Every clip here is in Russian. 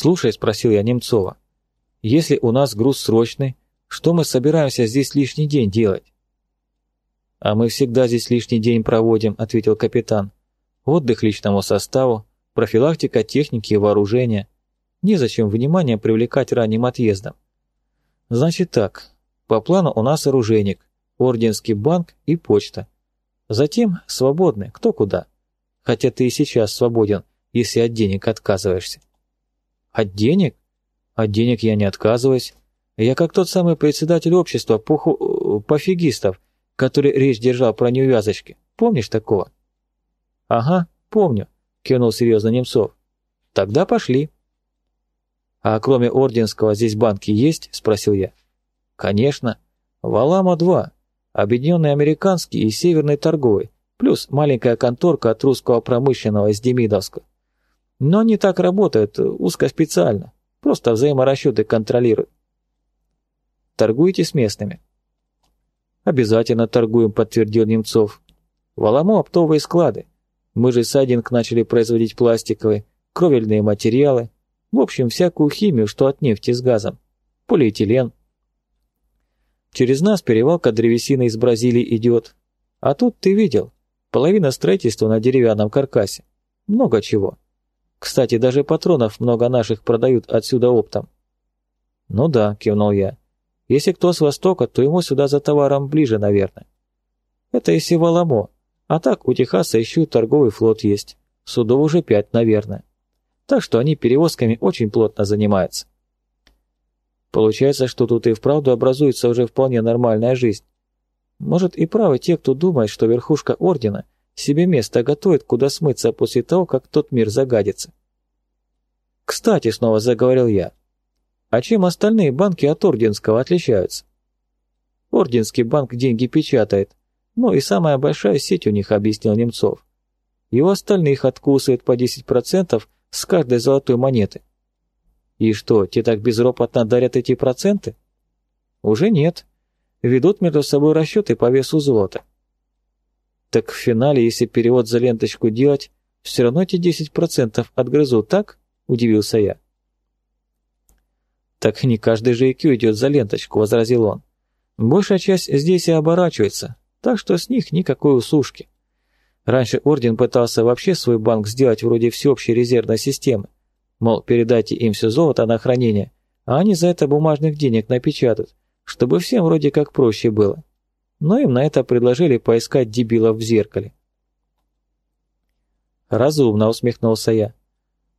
«Слушай», — спросил я Немцова, — «если у нас груз срочный, что мы собираемся здесь лишний день делать?» «А мы всегда здесь лишний день проводим», — ответил капитан. «Отдых личному составу, профилактика техники и вооружения. Незачем внимание привлекать ранним отъездом. Значит так, по плану у нас оружейник, орденский банк и почта. Затем свободны, кто куда. Хотя ты и сейчас свободен, если от денег отказываешься. От денег? От денег я не отказываюсь. Я как тот самый председатель общества поху... пофигистов, который речь держал про неувязочки. Помнишь такого? Ага, помню кивнул серьезно Немцов. Тогда пошли. А кроме Орденского здесь банки есть? Спросил я. Конечно. Валама-2, Объединенный Американский и Северный Торговый, плюс маленькая конторка от русского промышленного из Демидовска. Но они так работают, узкоспециально, просто взаиморасчеты контролируют. Торгуете с местными? Обязательно торгуем, подтвердил Немцов. В Аламо оптовые склады, мы же сайдинг начали производить пластиковые, кровельные материалы, в общем, всякую химию, что от нефти с газом, полиэтилен. Через нас перевалка древесины из Бразилии идет. А тут ты видел, половина строительства на деревянном каркасе. Много чего. Кстати, даже патронов много наших продают отсюда оптом. Ну да, кивнул я. Если кто с востока, то ему сюда за товаром ближе, наверное. Это если в. А так у Техаса еще и торговый флот есть. Судов уже пять, наверное. Так что они перевозками очень плотно занимаются. Получается, что тут и вправду образуется уже вполне нормальная жизнь. Может и правы те, кто думает, что верхушка ордена себе место готовит, куда смыться после того, как тот мир загадится. Кстати, снова заговорил я. А чем остальные банки от орденского отличаются? Орденский банк деньги печатает, ну и самая большая сеть у них, объяснил Немцов. И у остальных откусывает по 10% с каждой золотой монеты. И что, те так безропотно дарят эти проценты? Уже нет. Ведут между собой расчеты по весу золота. Так в финале, если перевод за ленточку делать, все равно эти 10% отгрызут, так? Удивился я. Так не каждый же IQ идет за ленточку, возразил он. Большая часть здесь и оборачивается, так что с них никакой усушки. Раньше Орден пытался вообще свой банк сделать вроде всеобщей резервной системы. Мол, передайте им все золото на хранение, а они за это бумажных денег напечатают, чтобы всем вроде как проще было. Но им на это предложили поискать дебилов в зеркале. Разумно усмехнулся я.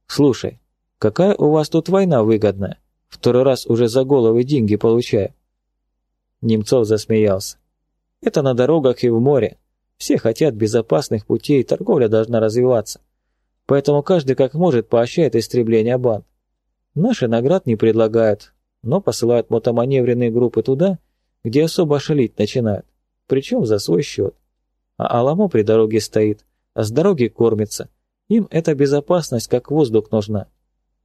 Слушай, какая у вас тут война выгодная? Второй раз уже за головы деньги получаю. Немцов засмеялся. Это на дорогах и в море. Все хотят безопасных путей, торговля должна развиваться. Поэтому каждый как может поощряет истребление банд. Наши наград не предлагают, но посылают мотоманевренные группы туда, где особо шалить начинают, причем за свой счет. А Аламо при дороге стоит, а с дороги кормится. Им эта безопасность как воздух нужна.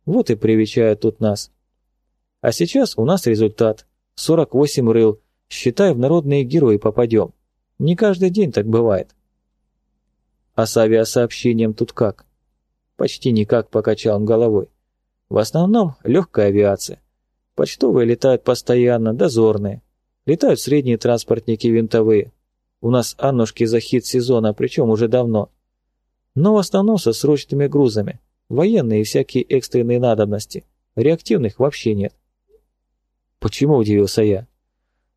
Вот и привечают тут нас. А сейчас у нас результат. 48 рыл, Считай, в народные герои попадем. Не каждый день так бывает. А с авиасообщением тут как? Почти никак покачал он головой. В основном легкая авиация. Почтовые летают постоянно, дозорные. Летают средние транспортники винтовые. У нас Аннушки за хит сезона, причем уже давно. Но в основном со срочными грузами. Военные и всякие экстренные надобности. Реактивных вообще нет. Почему, удивился я?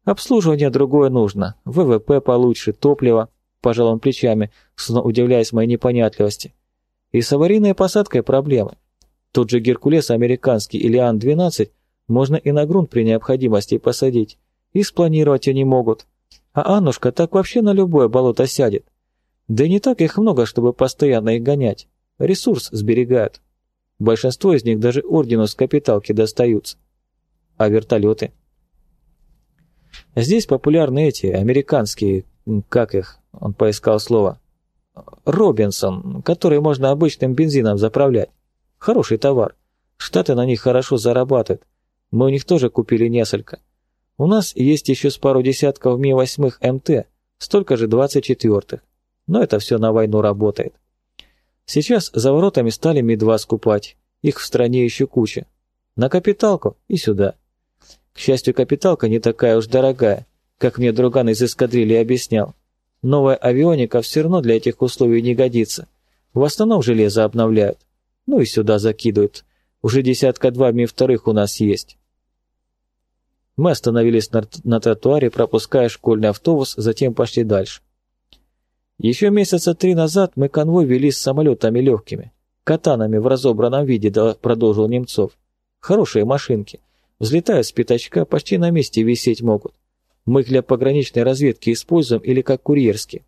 Обслуживание другое нужно, ВВП получше, топливо, пожал он плечами, удивляясь моей непонятливости. И с аварийной посадкой проблемы. Тот же Геркулес американский или Ан-12 можно и на грунт при необходимости посадить, и спланировать они могут. А Аннушка так вообще на любое болото сядет. Да и не так их много, чтобы постоянно их гонять. Ресурс сберегают. Большинство из них даже ордену с капиталки достаются. А вертолеты? Здесь популярны эти, американские, как их, он поискал слово, Робинсон, которые можно обычным бензином заправлять. Хороший товар. Штаты на них хорошо зарабатывают. Мы у них тоже купили несколько. У нас есть еще с пару десятков Ми-8 МТ, столько же 24-х. Но это все на войну работает. Сейчас за воротами стали Ми-2 скупать. их в стране еще куча. На капиталку и сюда. К счастью, капиталка не такая уж дорогая, как мне друган из эскадрильи объяснял. Новая авионика все равно для этих условий не годится. В основном железо обновляют. Ну и сюда закидывают. Уже десятка два ми-вторых у нас есть. Мы остановились на, на тротуаре, пропуская школьный автобус, затем пошли дальше. Еще месяца три назад мы конвой вели с самолетами легкими, катанами в разобранном виде, продолжил Немцов. Хорошие машинки. Взлетают с пятачка, почти на месте висеть могут. Мы их для пограничной разведки используем или как курьерские.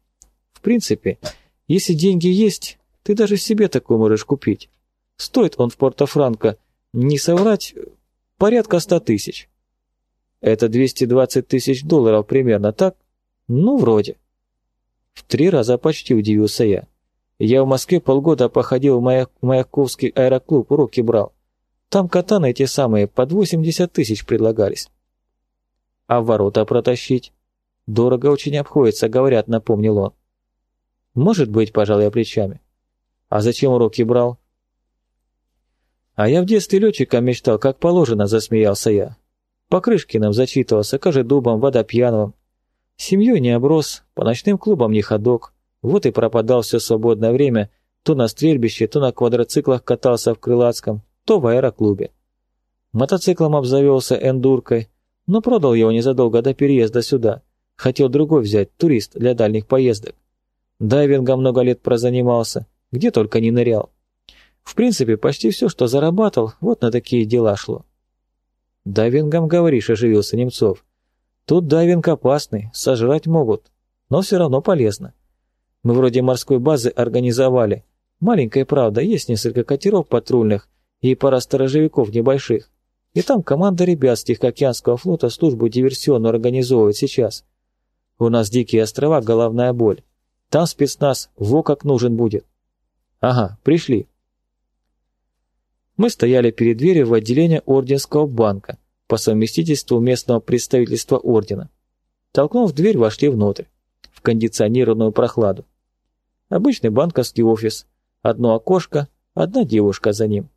В принципе, если деньги есть, ты даже себе такой можешь купить. Стоит он в Порто-Франко, не соврать, порядка ста тысяч. Это 220 тысяч долларов примерно, так? Ну, вроде. В три раза почти удивился я. Я в Москве полгода походил в Маяк, Маяковский аэроклуб, уроки брал. Там катаны эти самые под 80 тысяч предлагались. А ворота протащить? Дорого очень обходится, говорят, напомнил он. Может быть, пожал я плечами. А зачем уроки брал? А я в детстве летчиком мечтал, как положено, засмеялся я. По Крышкиным зачитывался, Кожедубом, Водопьяновым. Семьей не оброс, по ночным клубам не ходок. Вот и пропадал все свободное время, то на стрельбище, то на квадроциклах катался в Крылатском, то в аэроклубе. Мотоциклом обзавелся эндуркой, но продал его незадолго до переезда сюда. Хотел другой взять, турист для дальних поездок. Дайвингом много лет прозанимался, где только не нырял. В принципе, почти все, что зарабатывал, вот на такие дела шло. «Дайвингом, говоришь», — оживился Немцов. «Тут дайвинг опасный, сожрать могут, но все равно полезно. Мы вроде морской базы организовали. Маленькая правда, есть несколько катеров патрульных и пара сторожевиков небольших. И там команда ребят с Тихоокеанского флота службу диверсионную организовывает сейчас. У нас дикие острова, головная боль. Там спецназ, во как нужен будет. Ага, пришли. Мы стояли перед дверью в отделение Орденского банка, по совместительству местного представительства Ордена. Толкнув дверь, вошли внутрь, в кондиционированную прохладу. Обычный банковский офис, одно окошко, одна девушка за ним.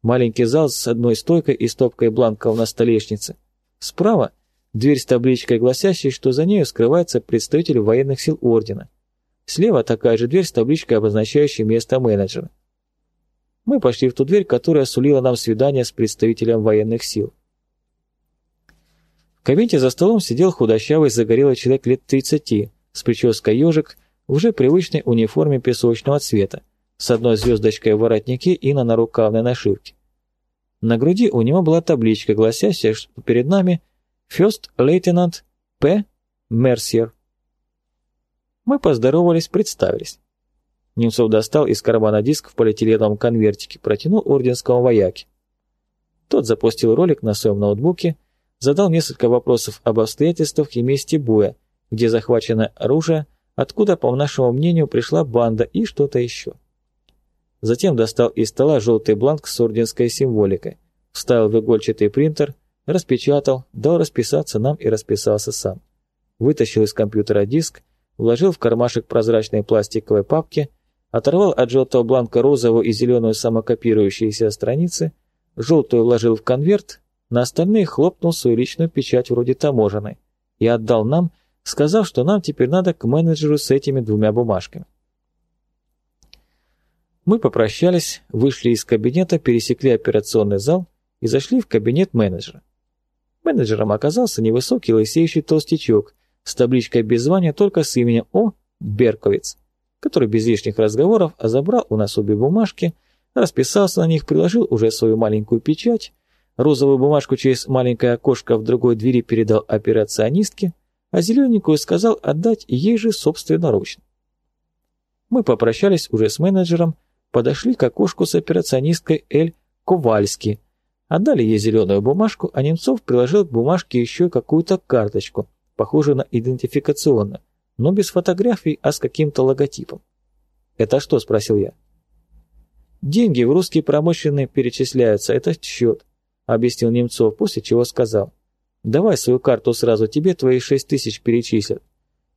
Маленький зал с одной стойкой и стопкой бланков на столешнице. Справа дверь с табличкой, гласящей, что за нею скрывается представитель военных сил Ордена. Слева такая же дверь с табличкой, обозначающей место менеджера. Мы пошли в ту дверь, которая сулила нам свидание с представителем военных сил. В кабинете за столом сидел худощавый загорелый человек лет 30, с прической ежик, в уже привычной униформе песочного цвета, с одной звездочкой в воротнике и на нарукавной нашивке. На груди у него была табличка, гласящая, что перед нами First Lieutenant П. Мерсьер. Мы поздоровались, представились. Немцов достал из кармана диск в полиэтиленовом конвертике, протянул орденскому вояке. Тот запустил ролик на своем ноутбуке, задал несколько вопросов об обстоятельствах и месте боя, где захвачено оружие, откуда, по нашему мнению, пришла банда и что-то еще. Затем достал из стола желтый бланк с орденской символикой, вставил в игольчатый принтер, распечатал, дал расписаться нам и расписался сам. Вытащил из компьютера диск, вложил в кармашек прозрачной пластиковой папки оторвал от желтого бланка розовую и зеленую самокопирующиеся страницы, желтую вложил в конверт, на остальные хлопнул свою личную печать вроде таможенной и отдал нам, сказав, что нам теперь надо к менеджеру с этими двумя бумажками. Мы попрощались, вышли из кабинета, пересекли операционный зал и зашли в кабинет менеджера. Менеджером оказался невысокий лысеющий толстячок с табличкой без звания только с именем О. Берковиц который без лишних разговоров забрал у нас обе бумажки, расписался на них, приложил уже свою маленькую печать, розовую бумажку через маленькое окошко в другой двери передал операционистке, а зелененькую сказал отдать ей же собственноручно. Мы попрощались уже с менеджером, подошли к окошку с операционисткой Эль Ковальски, отдали ей зеленую бумажку, а Немцов приложил к бумажке еще какую-то карточку, похожую на идентификационную но без фотографий, а с каким-то логотипом. «Это что?» – спросил я. «Деньги в русские промышленные перечисляются, это счет», – объяснил Немцов, после чего сказал. «Давай свою карту сразу, тебе твои шесть тысяч перечислят.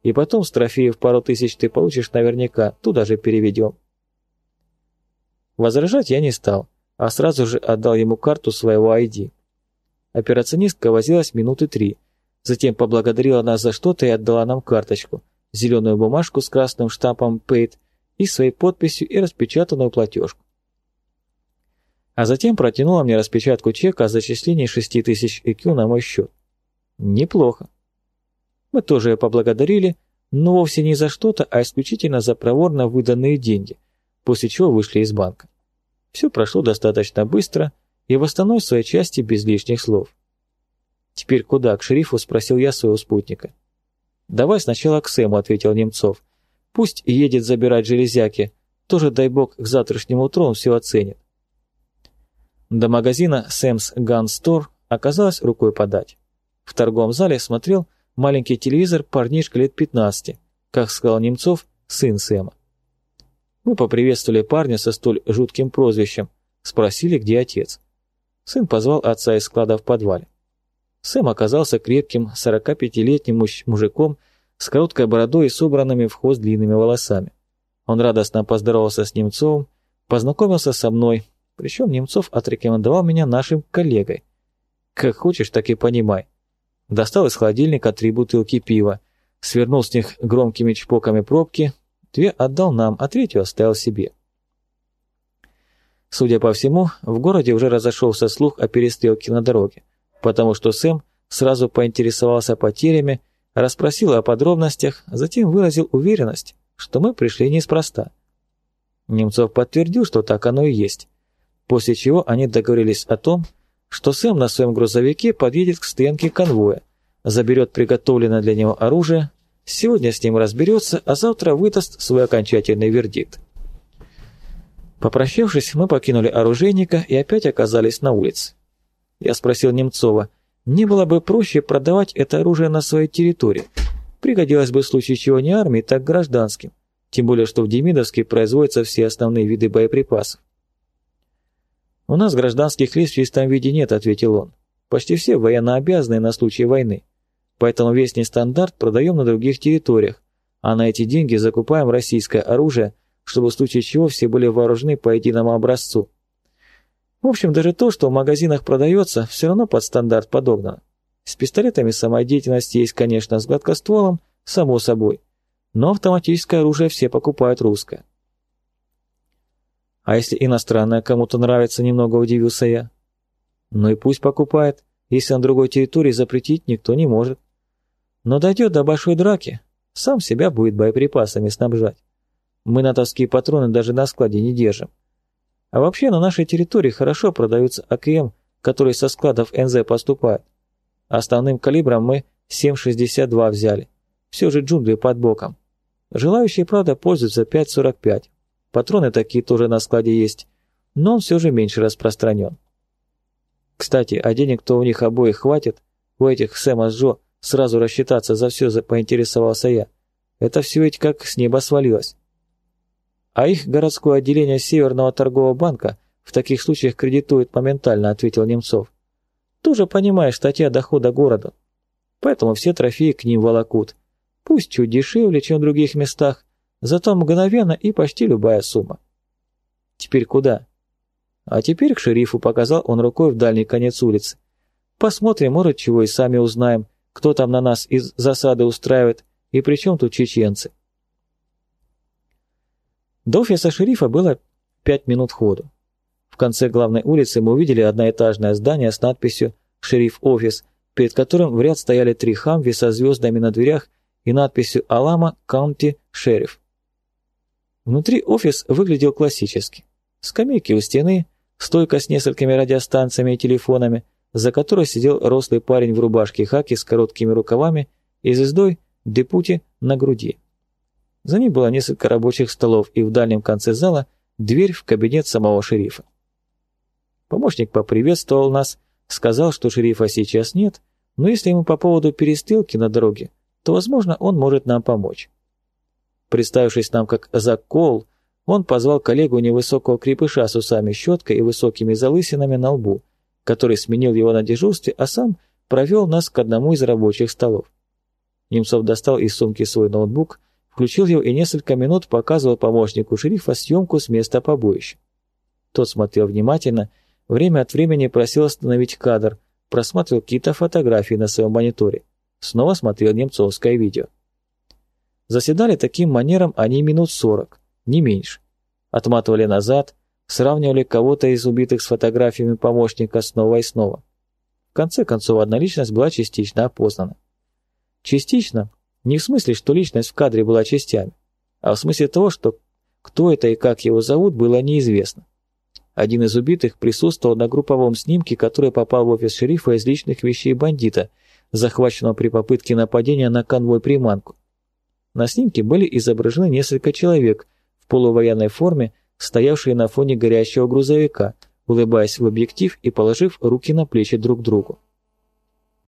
И потом с трофеев пару тысяч ты получишь наверняка, туда же переведем». Возражать я не стал, а сразу же отдал ему карту своего ID. Операционистка возилась минуты три, затем поблагодарила нас за что-то и отдала нам карточку, зеленую бумажку с красным штампом «Paid» и своей подписью и распечатанную платежку. А затем протянула мне распечатку чека о зачислении 6000 ЭКЮ на мой счет. Неплохо. Мы тоже ее поблагодарили, но вовсе не за что-то, а исключительно за проворно выданные деньги, после чего вышли из банка. Все прошло достаточно быстро и в остальной своей части без лишних слов. «Теперь куда?» – к шерифу спросил я своего спутника. «Давай сначала к Сэму», – ответил Немцов. «Пусть едет забирать железяки. Тоже, дай бог, к завтрашнему утру он все оценит». До магазина Сэмс Gun Store оказалось рукой подать. В торговом зале смотрел маленький телевизор парнишка лет 15, как сказал Немцов, сын Сэма. Мы поприветствовали парня со столь жутким прозвищем, спросили, где отец. Сын позвал отца из склада в подвале. Сэм оказался крепким, 45-летним мужиком с короткой бородой и собранными в хвост длинными волосами. Он радостно поздоровался с Немцовым, познакомился со мной, причем Немцов отрекомендовал меня нашим коллегой. Как хочешь, так и понимай. Достал из холодильника три бутылки пива, свернул с них громкими чпоками пробки, Две отдал нам, а третью оставил себе. Судя по всему, в городе уже разошелся слух о перестрелке на дороге, потому что Сэм сразу поинтересовался потерями, расспросил о подробностях, затем выразил уверенность, что мы пришли неспроста. Немцов подтвердил, что так оно и есть, после чего они договорились о том, что Сэм на своем грузовике подъедет к стоянке конвоя, заберет приготовленное для него оружие, Сегодня с ним разберется, а завтра выдаст свой окончательный вердикт. Попрощавшись, мы покинули оружейника и опять оказались на улице. Я спросил Немцова, не было бы проще продавать это оружие на своей территории? Пригодилось бы в случае чего не армии, так гражданским. Тем более, что в Демидовске производятся все основные виды боеприпасов. «У нас гражданских лиц в чистом виде нет», — ответил он. «Почти все военнообязанные на случай войны. Поэтому весь нестандарт продаем на других территориях, а на эти деньги закупаем российское оружие, чтобы в случае чего все были вооружены по единому образцу. В общем, даже то, что в магазинах продается, все равно под стандарт подогнано. С пистолетами самодеятельность есть, конечно, с гладкостволом, само собой. Но автоматическое оружие все покупают русское. А если иностранное кому-то нравится, немного удивился я. Ну и пусть покупает, если на другой территории запретить никто не может. Но дойдет до большой драки, сам себя будет боеприпасами снабжать. Мы натовские патроны даже на складе не держим. А вообще на нашей территории хорошо продаются АКМ, которые со складов НЗ поступают. Основным калибром мы 7,62 взяли. Все же джунгли под боком. Желающие, правда, пользуются 5,45. Патроны такие тоже на складе есть, но он все же меньше распространен. Кстати, а денег-то у них обоих хватит, у этих Сэма Джо, Сразу рассчитаться за все поинтересовался я. Это все ведь как с неба свалилось. А их городское отделение Северного торгового банка в таких случаях кредитует моментально, ответил Немцов. Тоже понимаешь, статья дохода города. Поэтому все трофеи к ним волокут. Пусть чуть дешевле, чем в других местах, зато мгновенно и почти любая сумма. Теперь куда? А теперь к шерифу показал он рукой в дальний конец улицы. Посмотрим, может, чего и сами узнаем, кто там на нас из засады устраивает, и при чем тут чеченцы. До офиса шерифа было пять минут ходу. В конце главной улицы мы увидели одноэтажное здание с надписью «Шериф-офис», перед которым в ряд стояли три хамви со звездами на дверях и надписью «Алама Каунти Шериф». Внутри офис выглядел классически. Скамейки у стены, стойка с несколькими радиостанциями и телефонами, за которой сидел рослый парень в рубашке хаки с короткими рукавами и звездой Депути на груди. За ним было несколько рабочих столов и в дальнем конце зала дверь в кабинет самого шерифа. Помощник поприветствовал нас, сказал, что шерифа сейчас нет, но если ему по поводу перестрелки на дороге, то, возможно, он может нам помочь. Представившись нам как Зак Коул, он позвал коллегу невысокого крепыша с усами щеткой и высокими залысинами на лбу – который сменил его на дежурстве, а сам провел нас к одному из рабочих столов. Немцов достал из сумки свой ноутбук, включил его и несколько минут показывал помощнику шерифа съемку с места побоища. Тот смотрел внимательно, время от времени просил остановить кадр, просматривал какие-то фотографии на своем мониторе. Снова смотрел немцовское видео. Заседали таким манером они минут сорок, не меньше. Отматывали назад, сравнивали кого-то из убитых с фотографиями помощника снова и снова. В конце концов, одна личность была частично опознана. Частично не в смысле, что личность в кадре была частями, а в смысле того, что кто это и как его зовут, было неизвестно. Один из убитых присутствовал на групповом снимке, который попал в офис шерифа из личных вещей бандита, захваченного при попытке нападения на конвой-приманку. На снимке были изображены несколько человек в полувоенной форме, стоявшие на фоне горящего грузовика, улыбаясь в объектив и положив руки на плечи друг другу.